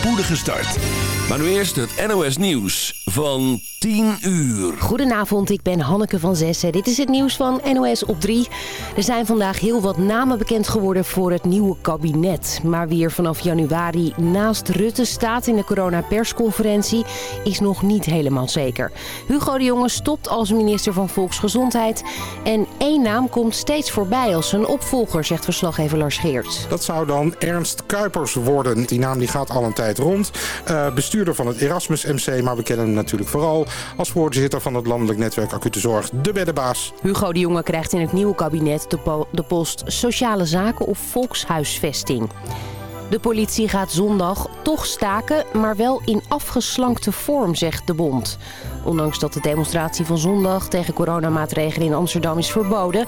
spoedige start. Maar nu eerst het NOS Nieuws van 10 uur. Goedenavond, ik ben Hanneke van Zessen. Dit is het nieuws van NOS op 3. Er zijn vandaag heel wat namen bekend geworden voor het nieuwe kabinet. Maar wie er vanaf januari naast Rutte staat in de coronapersconferentie is nog niet helemaal zeker. Hugo de Jonge stopt als minister van Volksgezondheid. En één naam komt steeds voorbij als zijn opvolger, zegt verslaggever Lars Geert. Dat zou dan Ernst Kuipers worden. Die naam die gaat al een tijd rond. Uh, bestuurder van het Erasmus MC, maar we kennen hem natuurlijk vooral als voorzitter van het landelijk netwerk acute zorg, de beddenbaas. Hugo de Jonge krijgt in het nieuwe kabinet de post sociale zaken of volkshuisvesting. De politie gaat zondag toch staken, maar wel in afgeslankte vorm, zegt de bond. Ondanks dat de demonstratie van zondag tegen coronamaatregelen in Amsterdam is verboden...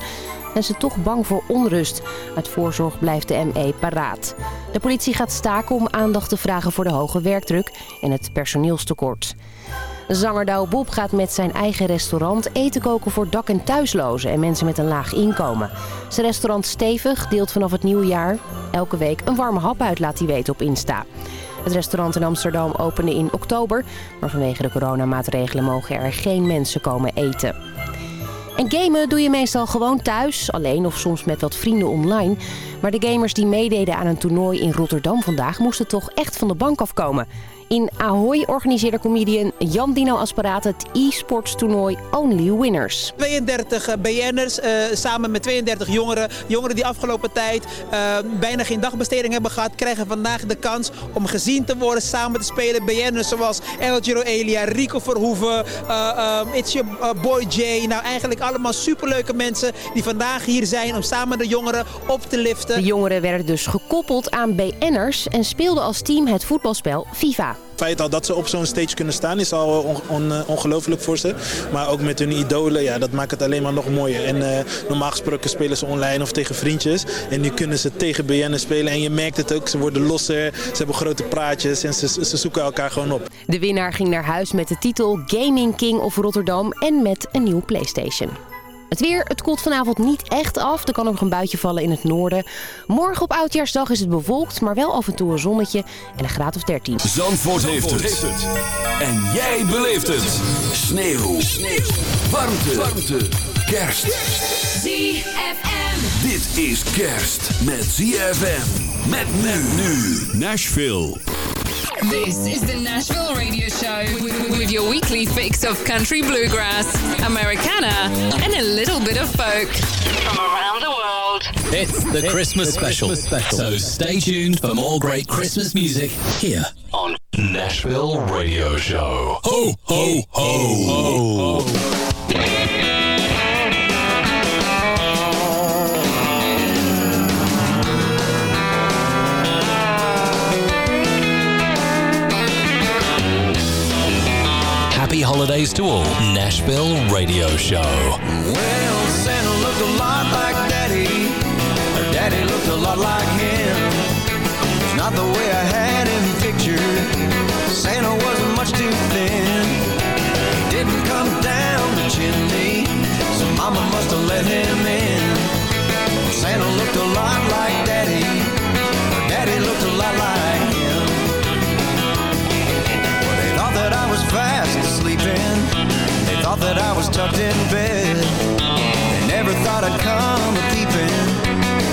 zijn ze toch bang voor onrust. Uit voorzorg blijft de ME paraat. De politie gaat staken om aandacht te vragen voor de hoge werkdruk en het personeelstekort. Zanger Douwe Bob gaat met zijn eigen restaurant eten koken voor dak- en thuislozen en mensen met een laag inkomen. Zijn restaurant Stevig deelt vanaf het nieuwe jaar elke week een warme hap uit, laat hij weten op Insta. Het restaurant in Amsterdam opende in oktober, maar vanwege de coronamaatregelen mogen er geen mensen komen eten. En gamen doe je meestal gewoon thuis, alleen of soms met wat vrienden online. Maar de gamers die meededen aan een toernooi in Rotterdam vandaag moesten toch echt van de bank afkomen. In Ahoy organiseerde comedian Jan Dino Asparaat het e-sports toernooi Only Winners. 32 eh, BN'ers uh, samen met 32 jongeren. Jongeren die afgelopen tijd uh, bijna geen dagbesteding hebben gehad... krijgen vandaag de kans om gezien te worden, samen te spelen. BN'ers zoals El Giro Elia, Rico Verhoeven, uh, It's Your Boy Jay. Nou, eigenlijk allemaal superleuke mensen die vandaag hier zijn... om samen de jongeren op te liften. De jongeren werden dus gekoppeld aan BN'ers... en speelden als team het voetbalspel FIFA. Feit al dat ze op zo'n stage kunnen staan is al on, ongelooflijk voor ze. Maar ook met hun idolen, ja, dat maakt het alleen maar nog mooier. En uh, normaal gesproken spelen ze online of tegen vriendjes. En nu kunnen ze tegen BN'en spelen. En je merkt het ook, ze worden losser, ze hebben grote praatjes en ze, ze zoeken elkaar gewoon op. De winnaar ging naar huis met de titel Gaming King of Rotterdam en met een nieuwe Playstation. Het weer, het koelt vanavond niet echt af. Er kan ook nog een buitje vallen in het noorden. Morgen op Oudjaarsdag is het bewolkt, maar wel af en toe een zonnetje en een graad of 13. Zandvoort, heeft, het. heeft, het. En jij beleeft het. Sneeuw. Sneeuw. Warmte. Warmte. Kerst. ZFM. Dit is kerst met ZFM. Met men nu. Nashville. This is the Nashville Radio Show with your weekly fix of country bluegrass, Americana, and a little bit of folk from around the world. It's the Christmas special. So stay tuned for more great Christmas music here on Nashville Radio Show. Ho, ho, ho, ho, ho. Holidays to all. Nashville Radio Show. Well, Santa looked a lot like Daddy. Or Daddy looked a lot like him. It's not the way I had him pictured. Santa wasn't much too thin. He didn't come down the chimney. So Mama must have let him in. Santa looked a lot like Daddy. Or Daddy looked a lot like that I was tucked in bed. They never thought I'd come a peeping,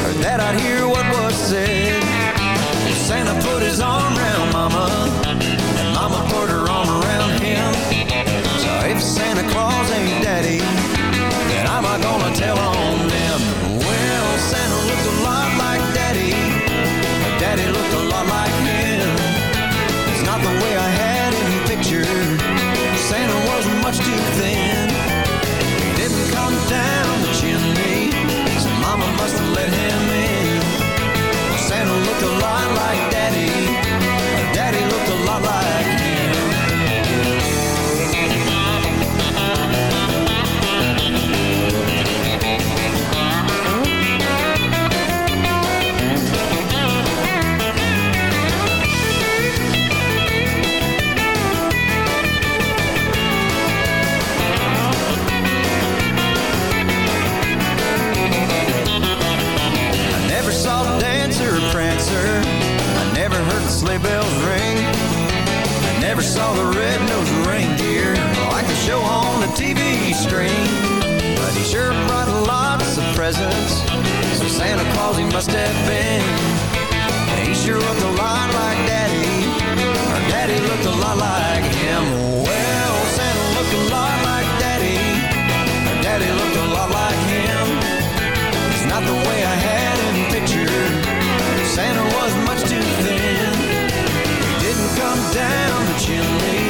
or that I'd hear what bells ring. I never saw the red-nosed reindeer like a show on a TV screen. But he sure brought lots of presents, so Santa Claus he must have been. And he sure looked a lot like Daddy, or Daddy looked a lot like him. Down the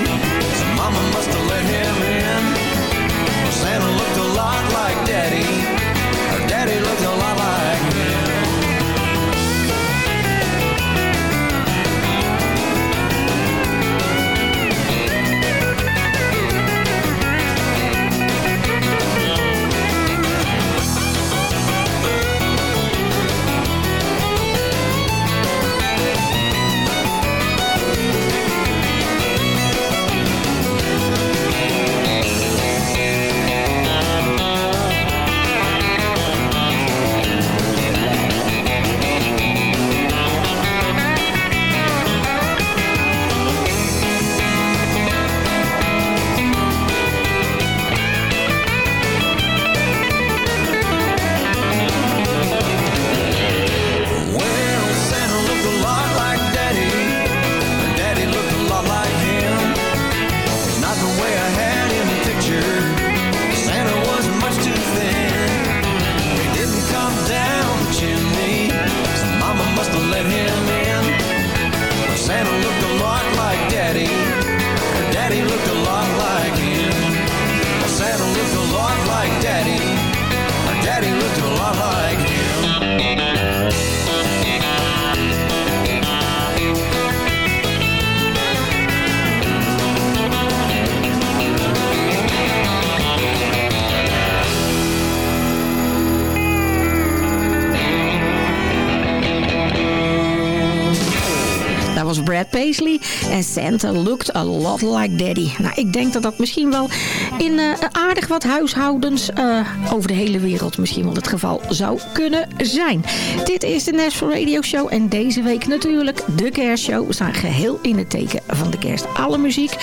Santa looked a lot like daddy. Nou, ik denk dat dat misschien wel in eh, aardig wat huishoudens eh, over de hele wereld misschien wel het geval zou kunnen zijn. Dit is de National Radio Show. En deze week natuurlijk de kerstshow. We staan geheel in het teken van de kerst. Alle muziek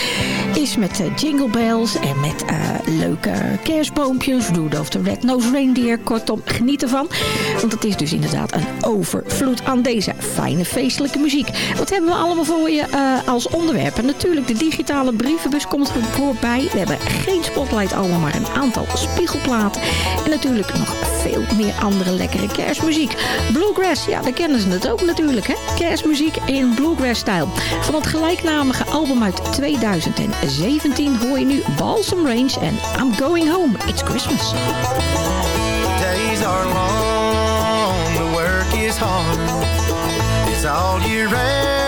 is met eh, jingle bells en met leuke kerstboompjes. Rudolph the Red-Nosed Reindeer. Kortom, geniet ervan. Want het is dus inderdaad een overvloed aan deze fijne feestelijke muziek. Wat hebben we allemaal voor je als onderwerp? En natuurlijk, de digitale brievenbus komt voorbij. We hebben geen spotlight allemaal, maar een aantal spiegelplaten. En natuurlijk nog veel meer andere lekkere kerstmuziek. Bluegrass, ja, daar kennen ze het ook natuurlijk, hè? Kerstmuziek in bluegrass-stijl. Van het gelijknamige album uit 2017 hoor je nu Balsam Range en I'm Going Home, It's Christmas. Days are long, the work is hard. It's all year round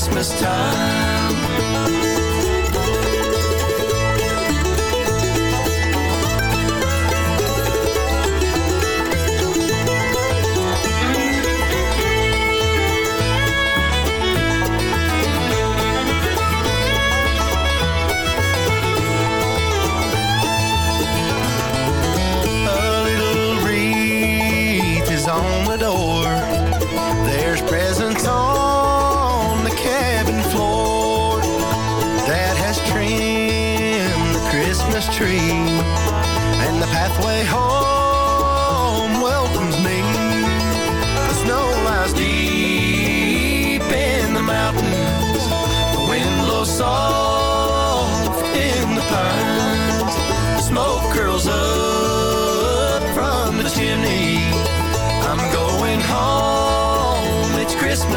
Christmas time.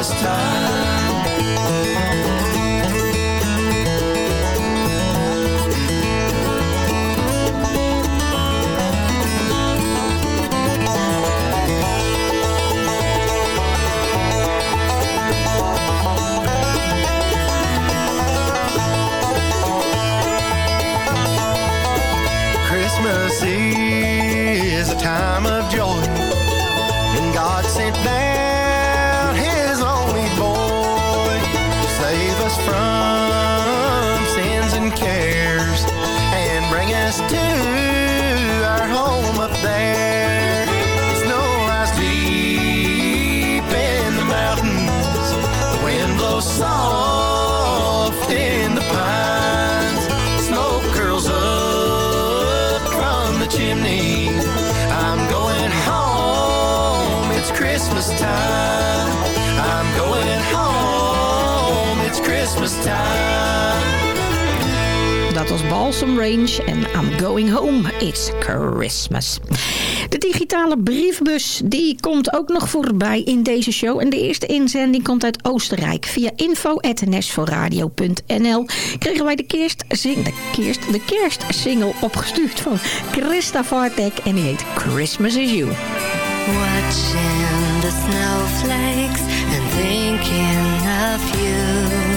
Christmas time. Christmas time. Dat was Balsam Range en I'm Going Home, It's Christmas. De digitale briefbus die komt ook nog voorbij in deze show. En de eerste inzending komt uit Oostenrijk. Via info.nsvoorradio.nl kregen wij de, kerstzing, de, kerst, de kerstsingle opgestuurd van Christa Vartek. En die heet Christmas is You. Watching the snowflakes and thinking of you.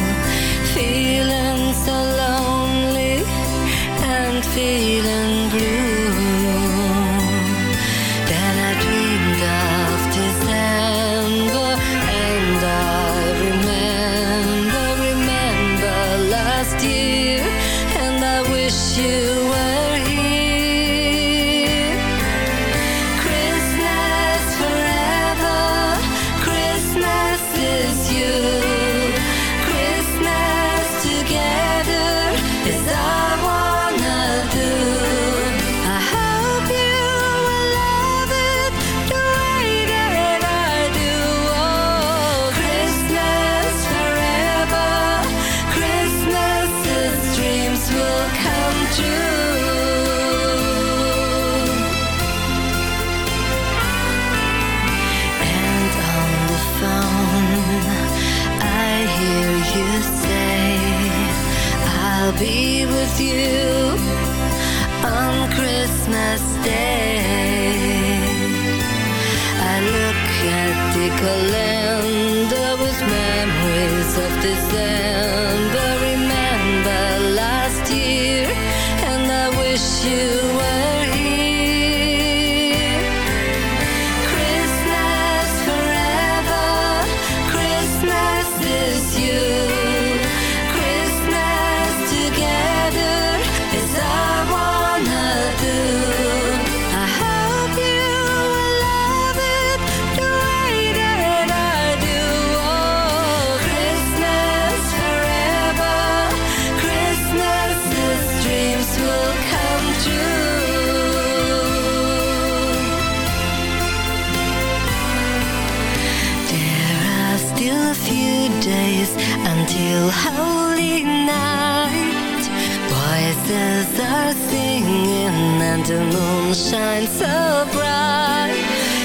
Days until Holy Night. Voices are singing and the moon shines so bright.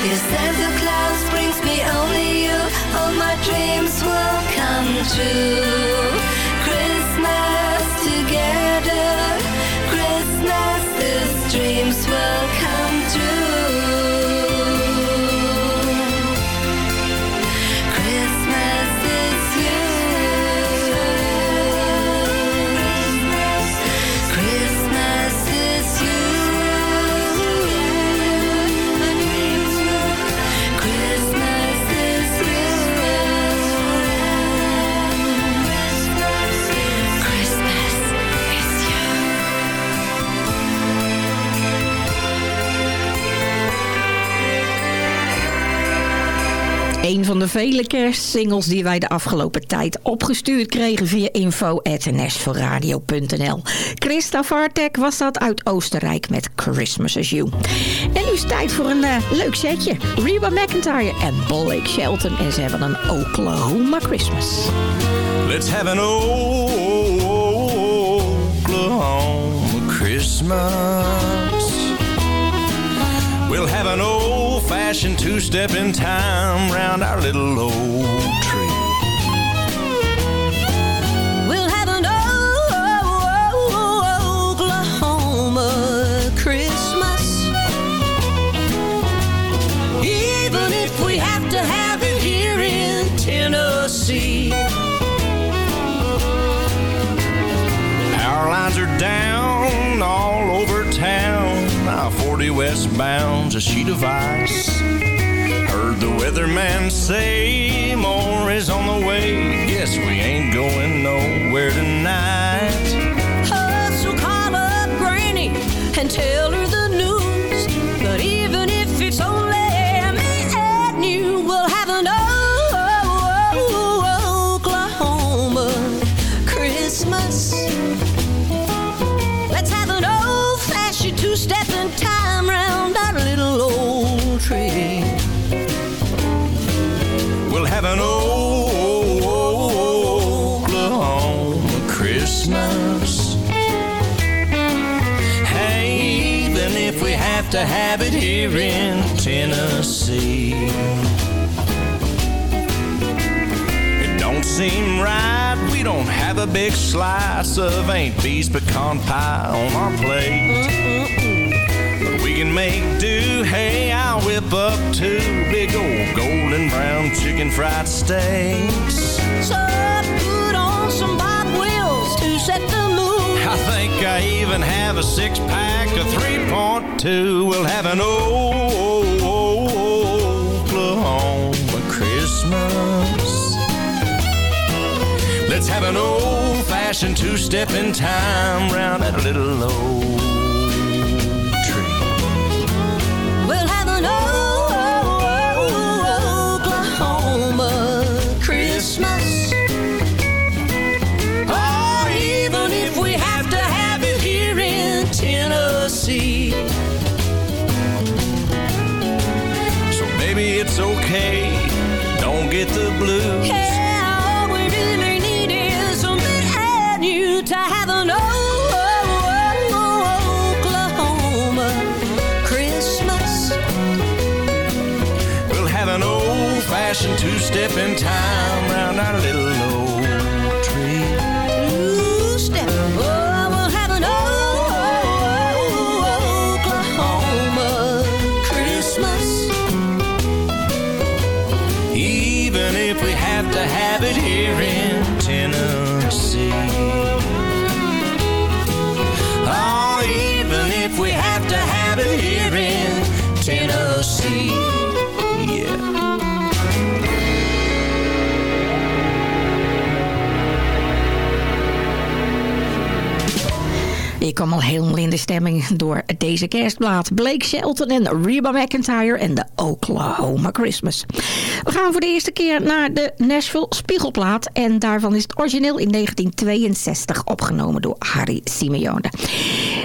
If Santa Claus brings me only you, all my dreams will come true. Een van de vele kerstsingles die wij de afgelopen tijd opgestuurd kregen via info.nsvoorradio.nl. Christa Vartek was dat uit Oostenrijk met Christmas as You. En nu is het tijd voor een eh, leuk setje. Reba McIntyre en Blake Shelton. En ze hebben een Oklahoma Christmas. Let's have an Oklahoma Christmas. We'll have an old-fashioned two-step in time round our little old tree. We'll have an Oklahoma Christmas. Even if we have to have it here in Tennessee. Our lines are down all over town. Our westbound's sheet of ice. Heard the weatherman say more is on the way. Guess we ain't going nowhere tonight. So call up Granny and tell her the news. But even if it's only have it here in Tennessee. It don't seem right, we don't have a big slice of Aunt Bee's pecan pie on our plate. But we can make do, hey, I'll whip up two big old golden brown chicken fried steaks. So put on some Bob Wills to set the I even have a six pack of 3.2. We'll have an Oklahoma Christmas. Let's have an old fashioned two step in time round that little old Maybe it's okay. Don't get the blues. Yeah, all we really need is a me and you to have an old Oklahoma Christmas. We'll have an old fashioned two step in time round our little old Tennessee. Ik kwam al helemaal in de stemming door deze kerstplaat. Blake Shelton en Reba McIntyre en de Oklahoma Christmas. We gaan voor de eerste keer naar de Nashville Spiegelplaat. En daarvan is het origineel in 1962 opgenomen door Harry Simeone.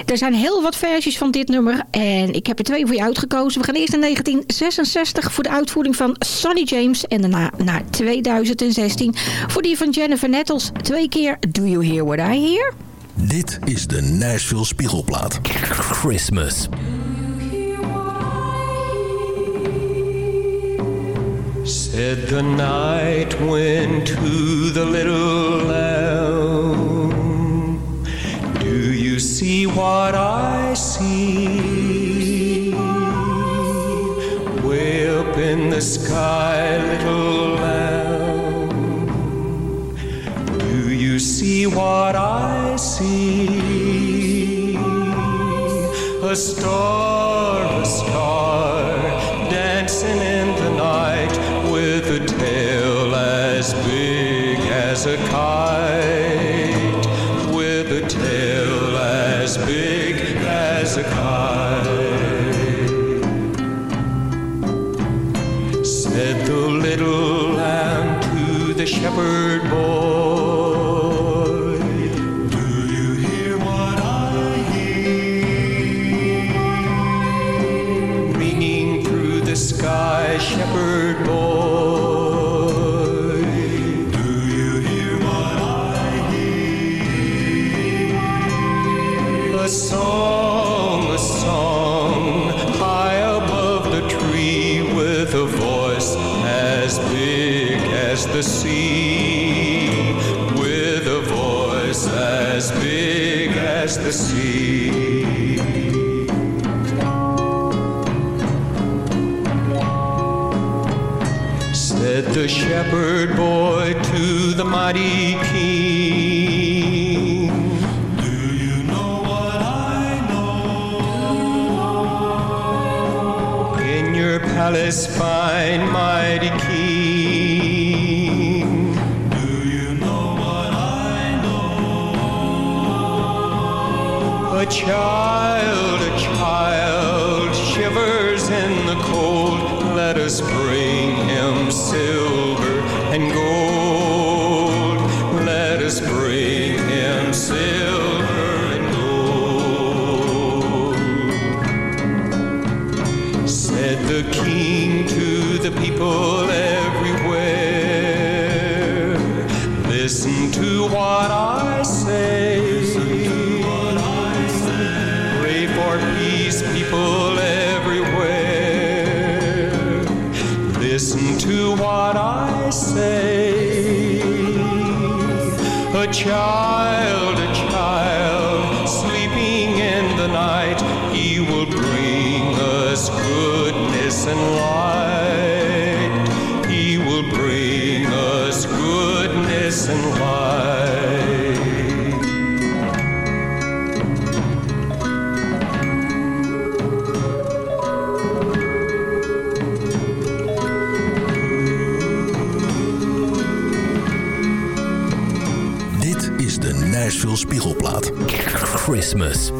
Er zijn heel wat versies van dit nummer. En ik heb er twee voor je uitgekozen. We gaan eerst in 1966 voor de uitvoering van Sonny James. En daarna naar 2016 voor die van Jennifer Nettles. Twee keer Do You Hear What I Hear? Dit is de Nashville Spiegelplaat. Christmas. Said the night went to the little lamb. Do you see what I see? Way up in the sky, little lamb. See what I see? A star, a star, dancing in the night with a tail as big as a kite. people everywhere. Listen to what I say. What I say. Pray for peace, people everywhere. Listen to what I say. A child. Christmas.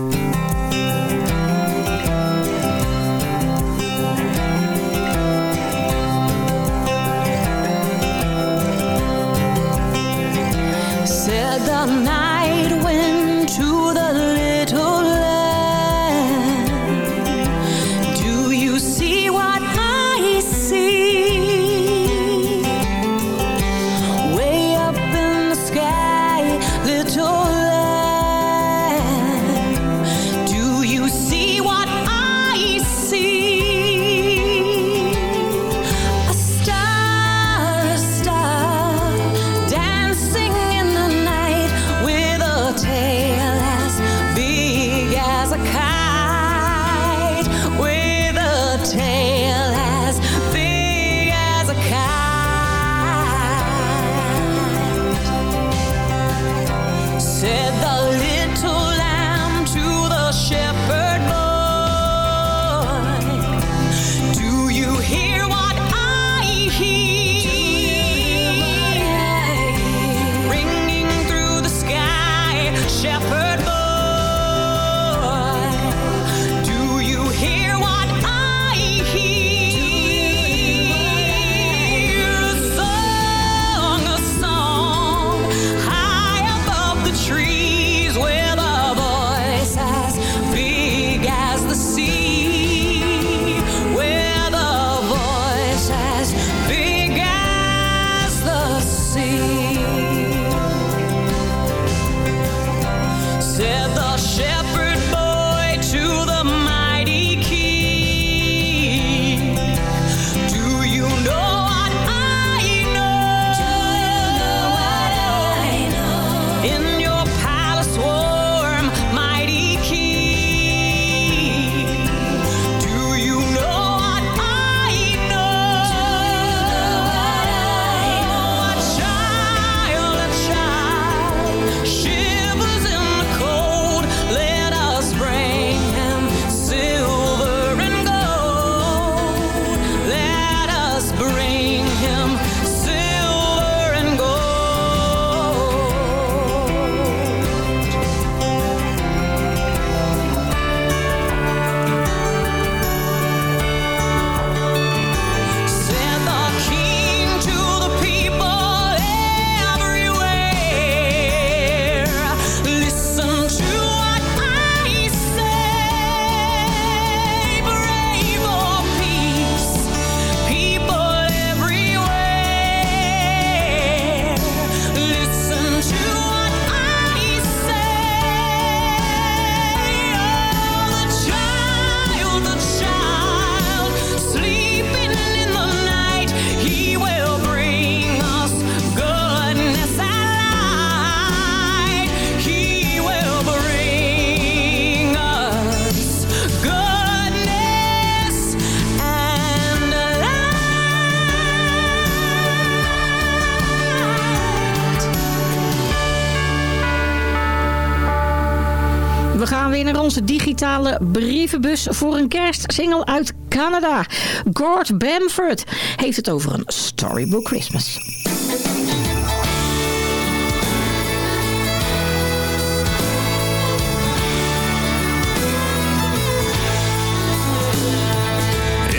digitale brievenbus voor een kerstsingle uit Canada. Gord Bamford heeft het over een Storybook Christmas.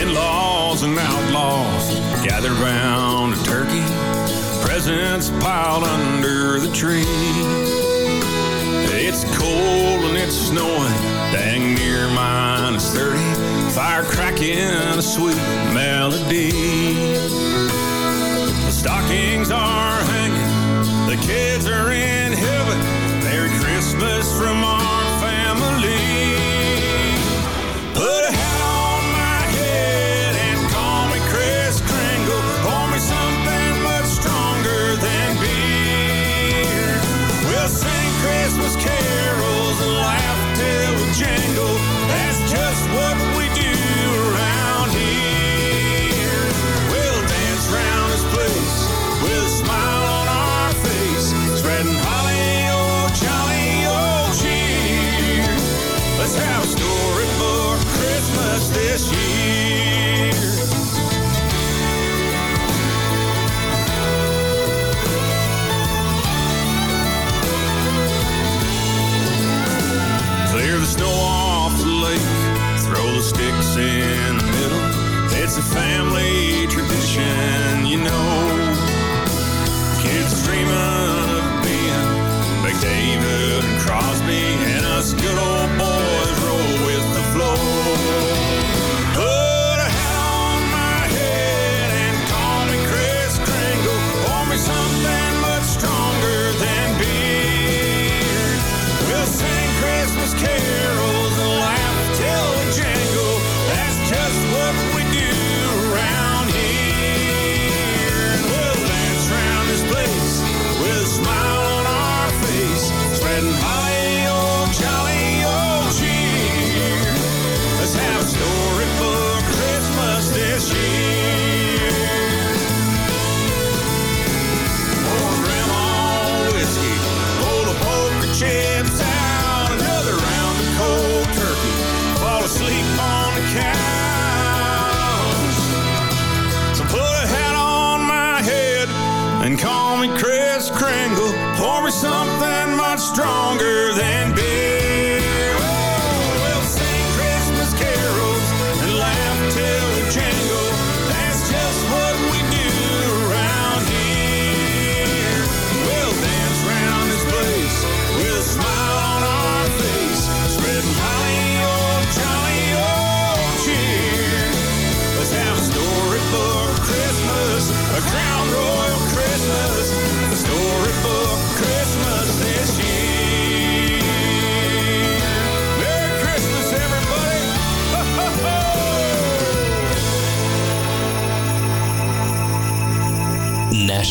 In-laws and outlaws gather round a turkey Presents piled under the tree It's cold and it's snowing dang near minus 30. Fire cracking a sweet melody. The stockings are hanging, the kids are in heaven. Merry Christmas from our family.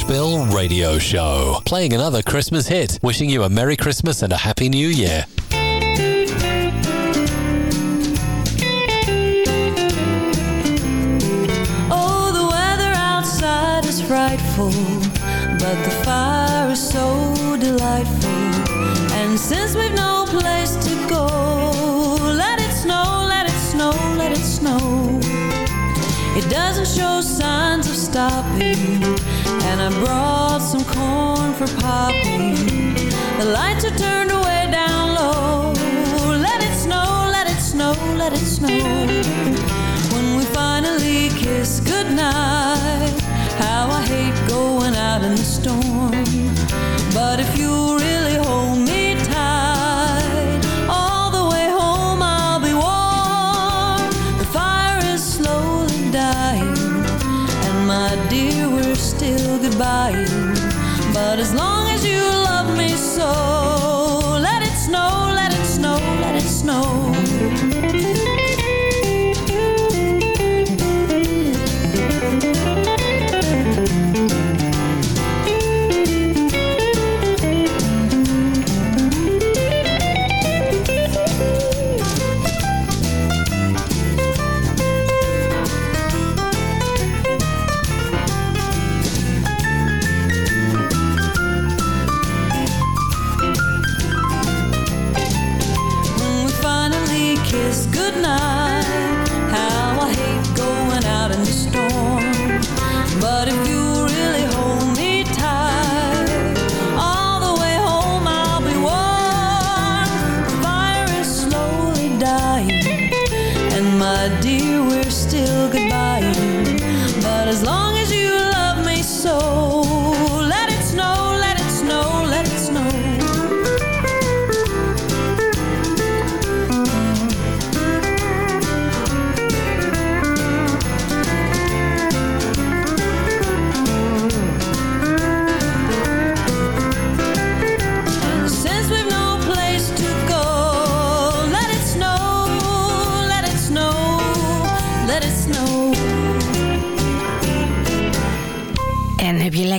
Nashville Radio Show. Playing another Christmas hit. Wishing you a Merry Christmas and a Happy New Year. Oh, the weather outside is frightful, but the fire is so delightful. And since we've no place to go, let it snow, let it snow, let it snow. It doesn't show signs of stopping, and I brought some corn for popping. The lights are turned way down low. Let it snow, let it snow, let it snow. When we finally kiss goodnight, how I hate going out in the storm. But if you But if you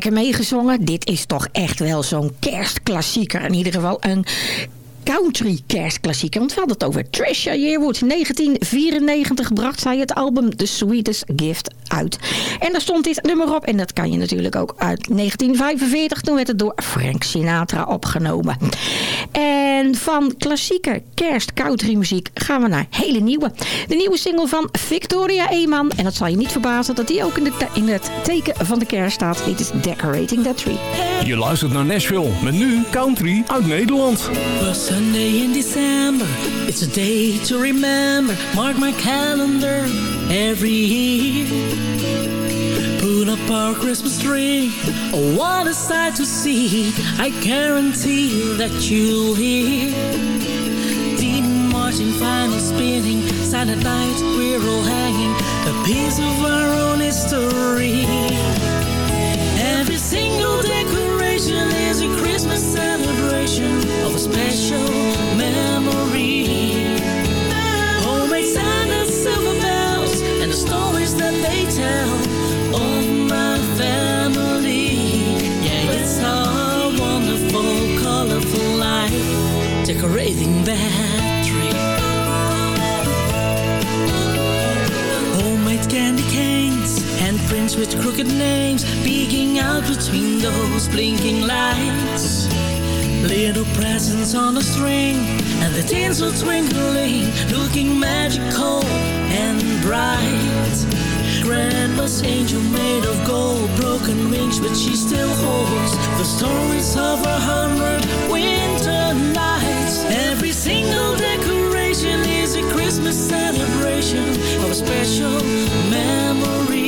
lekker meegezongen? Dit is toch echt wel zo'n kerstklassieker. In ieder geval een country kerstklassieker. Want we hadden het over Trisha Yearwood. 1994 bracht zij het album The Sweetest Gift uit. En daar stond dit nummer op. En dat kan je natuurlijk ook uit 1945. Toen werd het door Frank Sinatra opgenomen. En van klassieke kerst country muziek gaan we naar hele nieuwe. De nieuwe single van Victoria Eeman. En dat zal je niet verbazen dat die ook in, de in het teken van de kerst staat. Dit is Decorating That Tree. Je luistert naar Nashville met nu country uit Nederland. Sunday in December, it's a day to remember. Mark my calendar every year. Put up our Christmas tree. Oh, what a sight to see! I guarantee that you'll hear. Dean marching, final spinning. Silent night, we're all hanging. A piece of our own history. With crooked names, peeking out between those blinking lights. Little presents on a string, and the tinsel twinkling, looking magical and bright. Grandma's angel made of gold, broken wings, but she still holds the stories of a hundred winter nights. Every single decoration is a Christmas celebration of a special memory.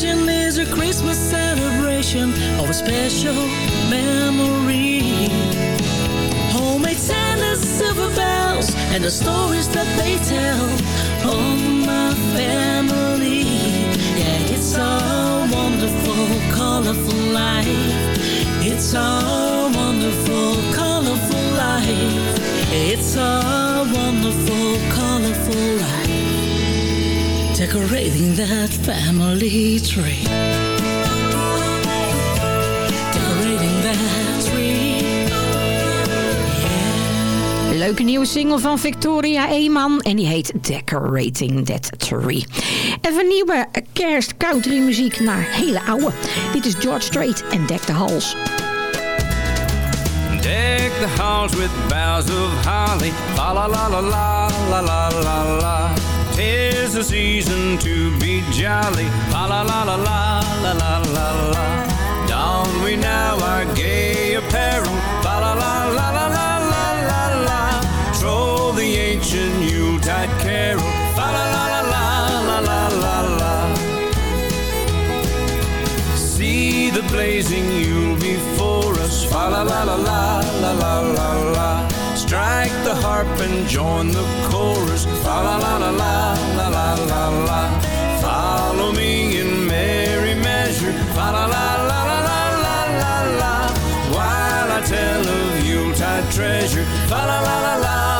decoration is a Christmas celebration of a special memory. Homemade Santa's silver bells and the stories that they tell of my family. Yeah, it's a wonderful, colorful life. Decorating that family tree. Decorating that tree. Leuke nieuwe single van Victoria Eeman. En die heet Decorating That Tree. En van nieuwe kerst country muziek naar hele oude. Dit is George Strait en Deck the Halls. Deck the halls with boughs of holly. La la la la la la la la la. Tis the season to be jolly. La la la la la la la la la. Don we now our gay apparel. La la la la la la la la la. Troll the ancient Yuletide carol. La la la la la la la la la. See the blazing Yule before us. Fa la la la la la la la la. Strike the harp and join the chorus. Fa la la la la la la la la. Follow me in merry measure. Fa la la la la la la la la. While I tell of Yuletide treasure. La la la la la la la la.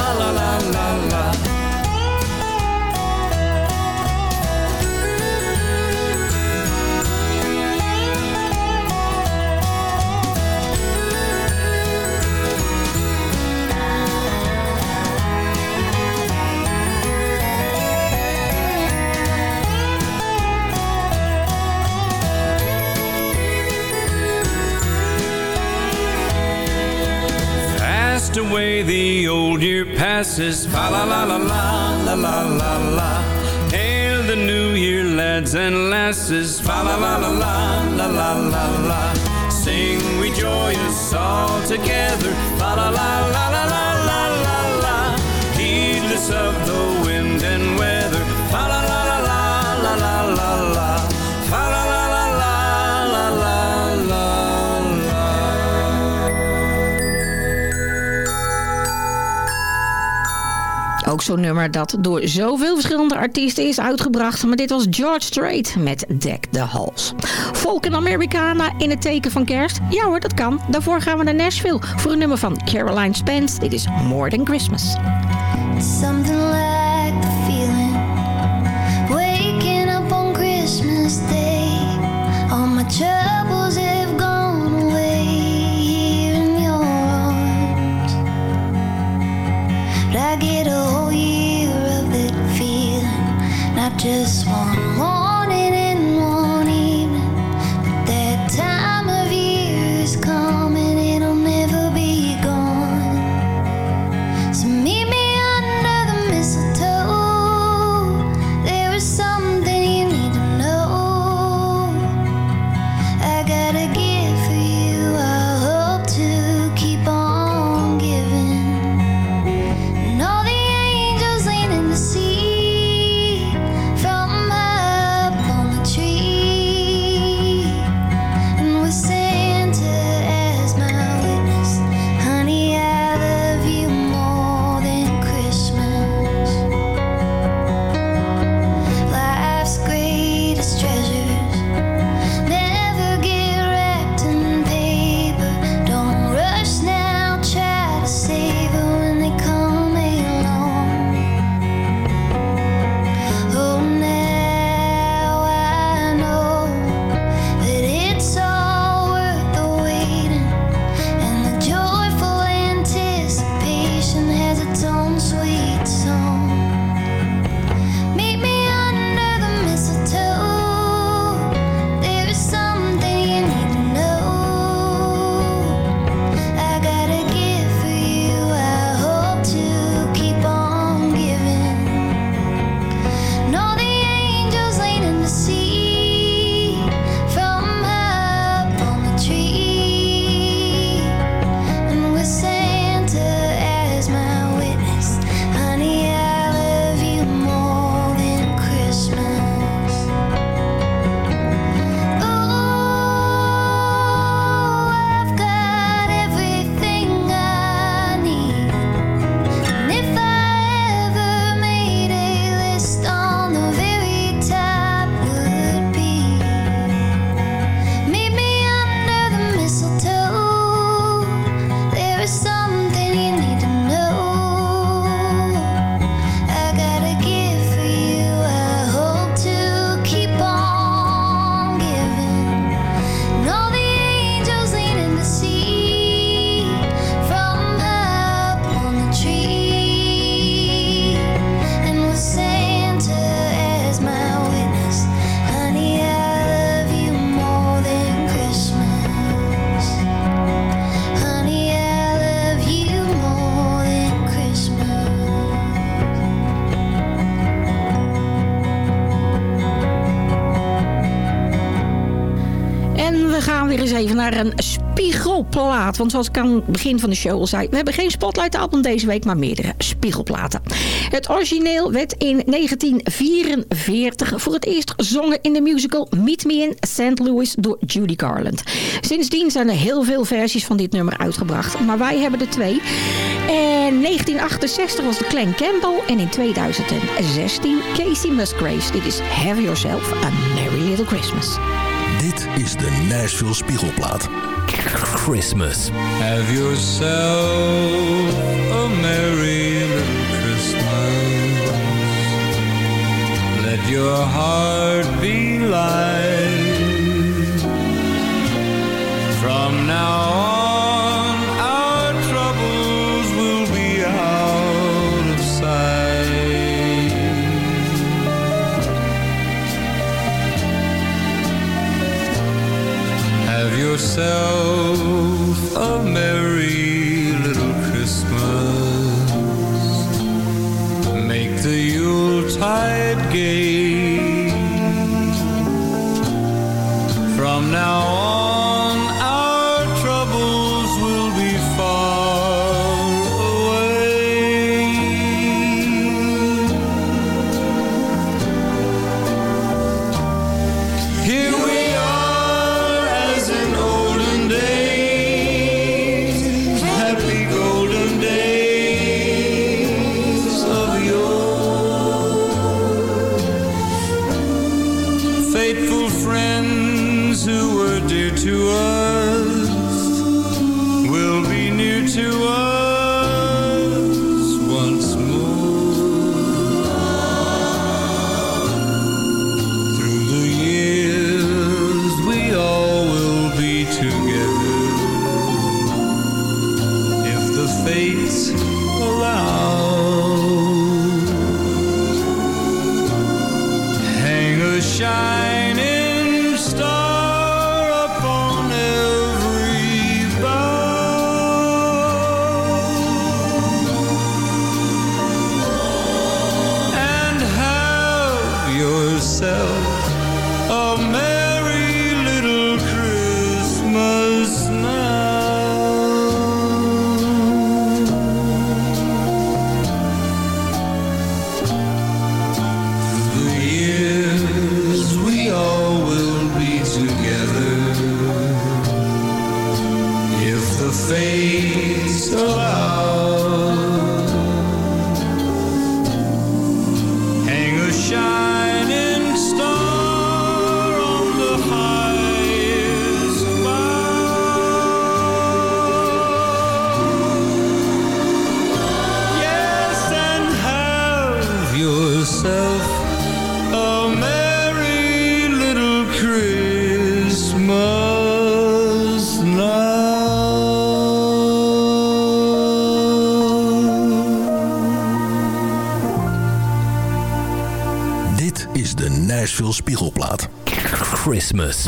Just the the old year passes. Fa la la la la la la la la. Hail the new year, lads and lasses. Fa la la la la la la la la. Sing we joyous all together. Fa la la la la la la la la. Heedless of the Ook zo'n nummer dat door zoveel verschillende artiesten is uitgebracht. Maar dit was George Strait met Deck the Halls. Folk en Americana in het teken van kerst? Ja hoor, dat kan. Daarvoor gaan we naar Nashville voor een nummer van Caroline Spence. Dit is More Than Christmas. Something like the feeling Waking up on Christmas Day All my I get a whole year of that feeling Not just one weer eens even naar een spiegelplaat. Want zoals ik aan het begin van de show al zei... we hebben geen Spotlight-album deze week, maar meerdere spiegelplaten. Het origineel werd in 1944 voor het eerst gezongen in de musical Meet Me in St. Louis door Judy Garland. Sindsdien zijn er heel veel versies van dit nummer uitgebracht. Maar wij hebben er twee. En 1968 was de Clan Campbell. En in 2016 Casey Musgraves. Dit is Have Yourself a Merry Little Christmas. Dit is de Nashville Spiegelplaat. Christmas. Have yourself a merry little Christmas. Let your heart be light. From now on, yourself a merry little Christmas. Make the Yuletide gay. From now on. Christmas.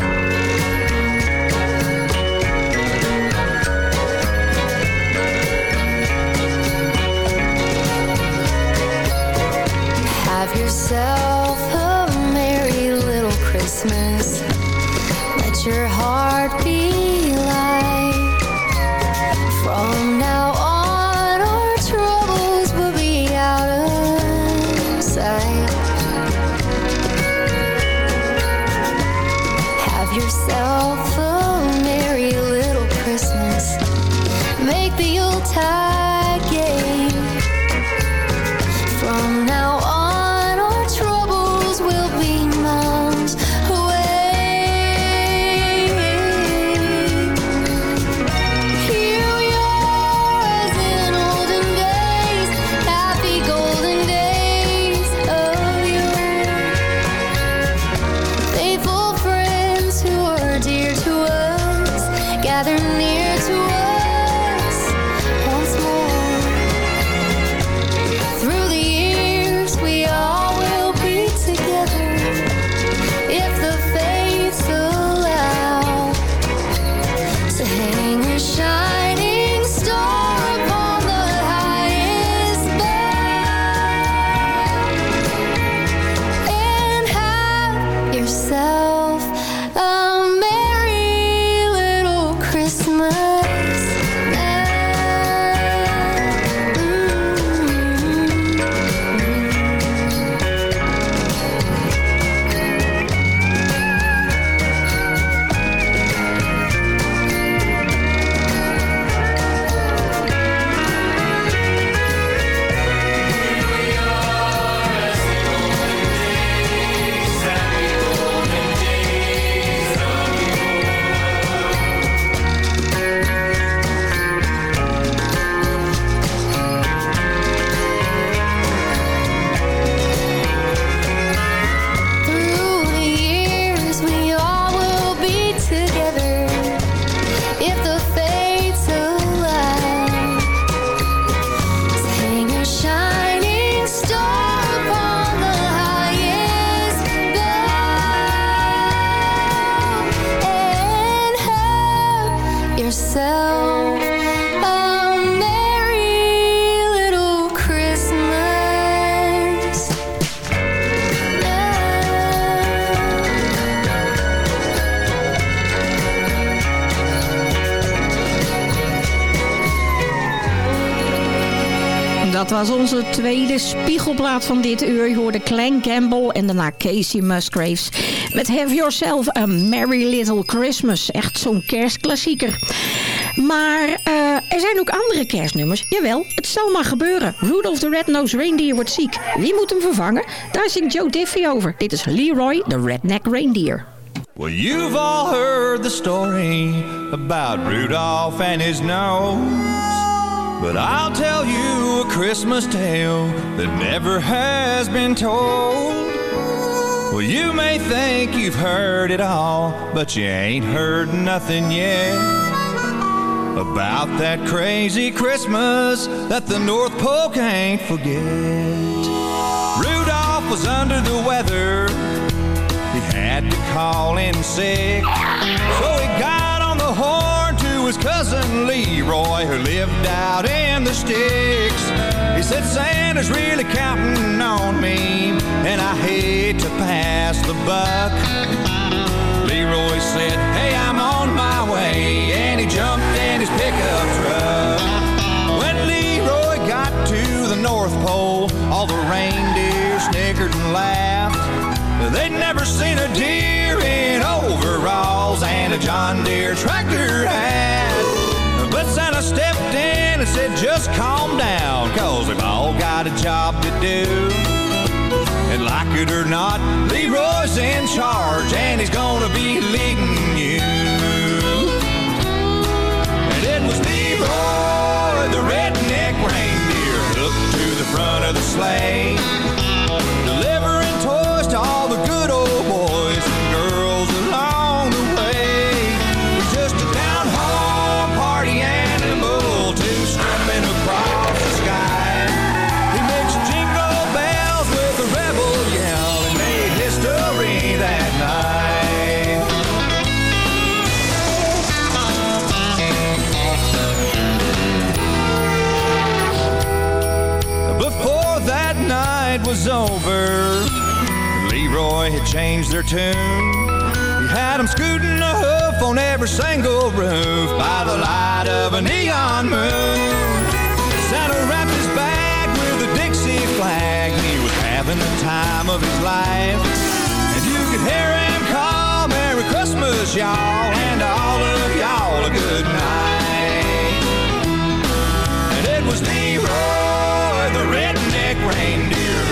Have yourself a merry little Christmas. Let your heart was onze tweede spiegelplaat van dit uur. Je hoorde Clan Campbell en daarna Casey Musgraves. Met Have Yourself a Merry Little Christmas. Echt zo'n kerstklassieker. Maar uh, er zijn ook andere kerstnummers. Jawel, het zal maar gebeuren. Rudolph the Red-Nosed Reindeer wordt ziek. Wie moet hem vervangen? Daar zingt Joe Diffie over. Dit is Leroy the Redneck Reindeer. Well, you've all heard the story about Rudolph and his nose. But I'll tell you a Christmas tale that never has been told. Well, you may think you've heard it all, but you ain't heard nothing yet about that crazy Christmas that the North Pole can't forget. Rudolph was under the weather, he had to call in sick, so he got to his cousin Leroy, who lived out in the sticks. He said, Santa's really counting on me, and I hate to pass the buck. Leroy said, Hey, I'm on my way, and he jumped in his pickup truck. When Leroy got to the North Pole, all the reindeer snickered and laughed. They'd never seen a deer in overalls and a John Deere tractor hat. But Santa stepped in and said, just calm down, cause we've all got a job to do. And like it or not, Leroy's in charge and he's gonna be leading you. And it was Leroy, the redneck reindeer, hooked to the front of the sleigh. Leroy had changed their tune. He had them scooting a hoof on every single roof by the light of a neon moon. Santa wrapped his bag with a Dixie flag. He was having the time of his life. And you could hear him call Merry Christmas, y'all, and all of y'all a good night. And it was Leroy, the redneck reindeer,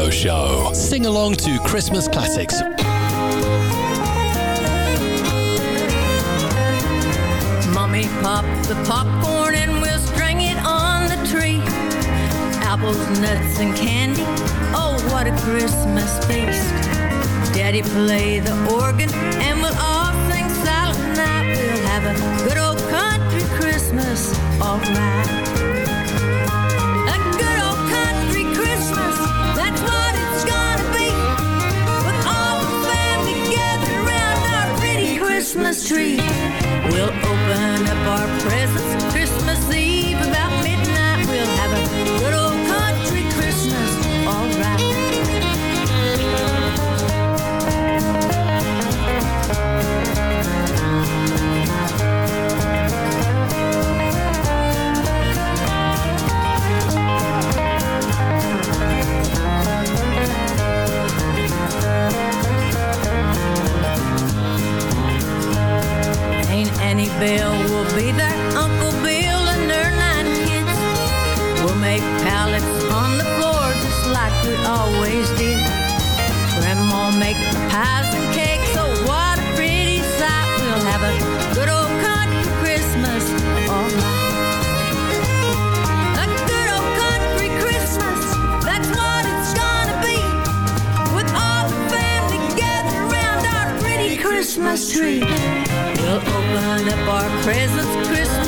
Radio Show. Sing along to Christmas classics. Mommy popped the popcorn and we'll string it on the tree. Apples, nuts, and candy. Oh, what a Christmas feast. Daddy play the organ and we'll all sing silent night. We'll have a good old country Christmas, alright. Christmas tree. We'll open up our presents Bell will be there, Uncle Bill and their nine kids. We'll make pallets on the floor just like we always did. Grandma make pies presents Christmas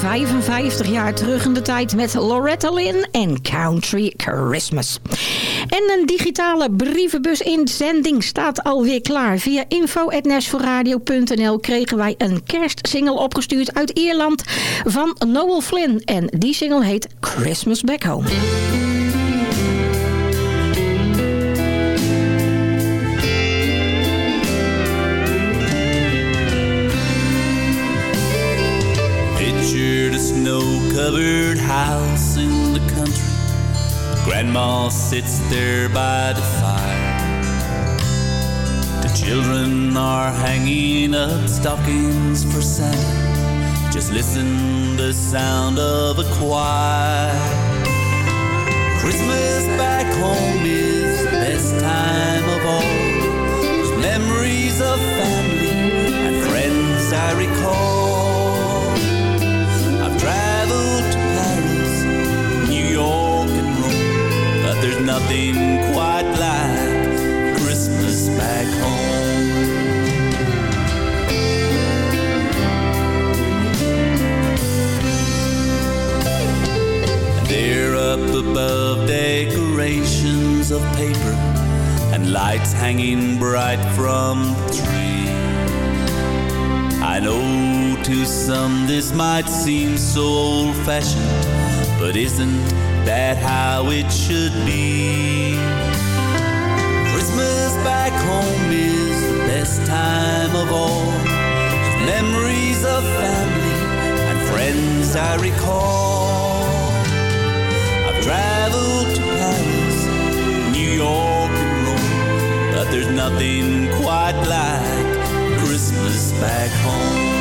55 jaar terug in de tijd met Loretta Lynn en Country Christmas. En een digitale brievenbus-inzending staat alweer klaar. Via info.nashvilleradio.nl kregen wij een kerstsingle opgestuurd uit Ierland van Noel Flynn. En die single heet Christmas Back Home. Grandma sits there by the fire. The children are hanging up stockings for Santa. Just listen the sound of a choir. Christmas back home is the best time of all. There's memories of family and friends I recall. Nothing quite like Christmas back home. They're up above decorations of paper and lights hanging bright from the tree. I know to some this might seem so old fashioned, but isn't that how it should be? Christmas back home is the best time of all. Memories of family and friends I recall. I've traveled to Paris, New York, and Rome, but there's nothing quite like Christmas back home.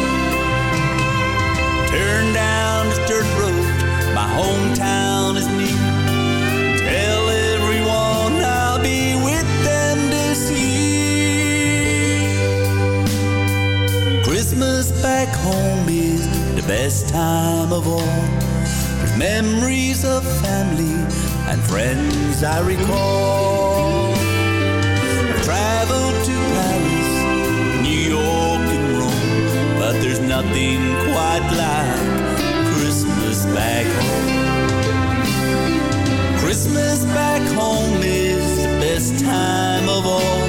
Turn down this dirt road, my hometown is near. Tell everyone I'll be with them this year. Christmas back home is the best time of all. There's memories of family and friends I recall. I've traveled to Paris, New York, and Rome, but there's nothing quite like Christmas back home. Christmas back home is the best time of all.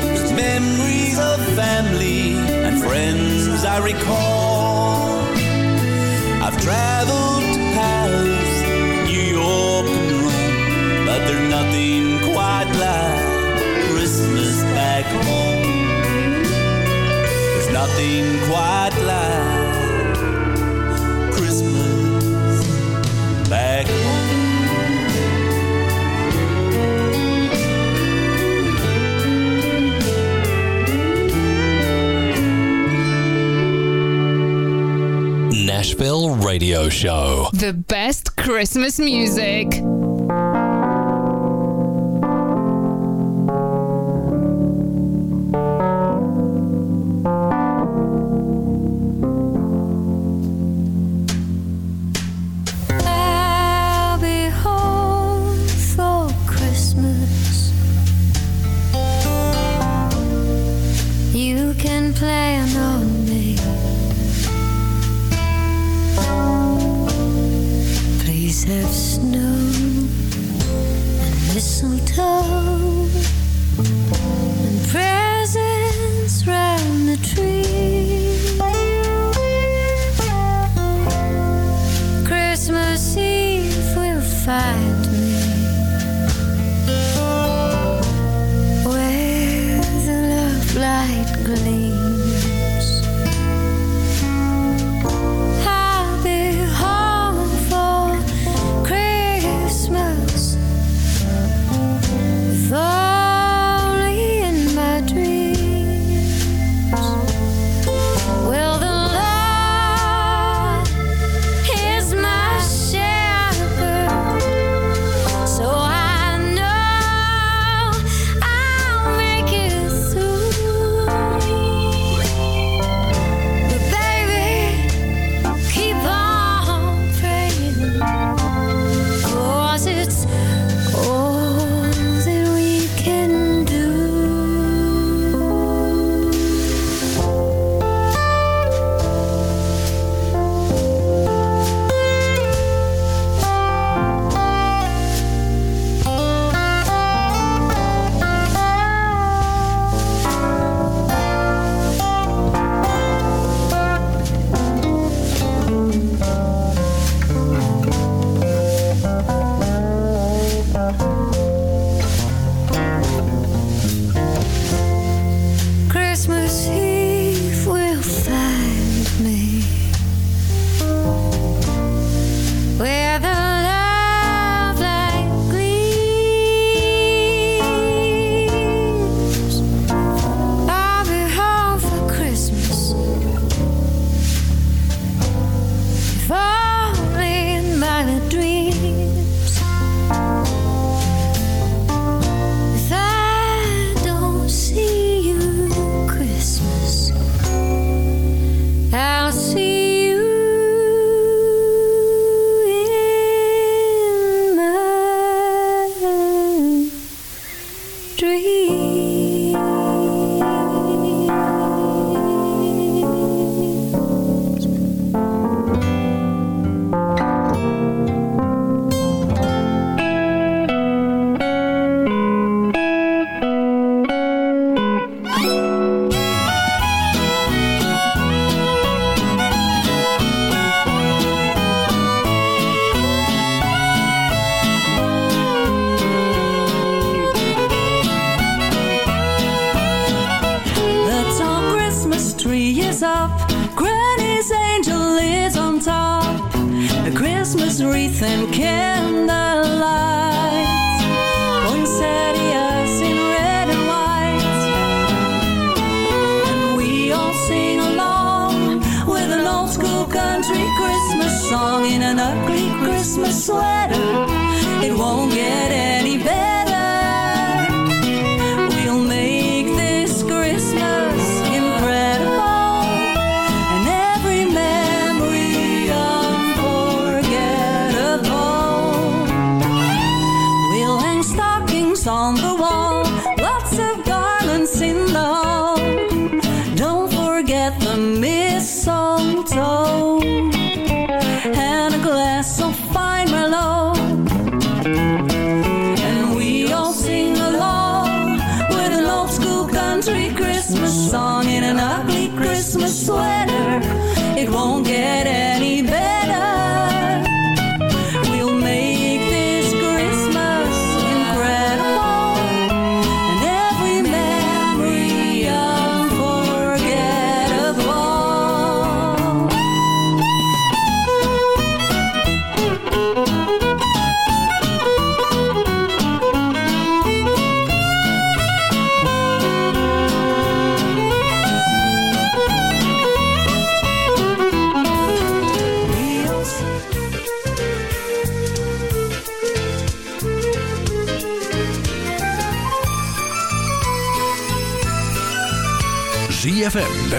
There's memories of family and friends I recall. I've traveled to Paris, New York, and Rome, but there's nothing quite like Christmas back home. There's nothing quite like Radio Show. The best Christmas music. Wreath and candlelight. Poinsettias in red and white. And we all sing along with an old school country Christmas song in an ugly Christmas sweater. It won't get any better.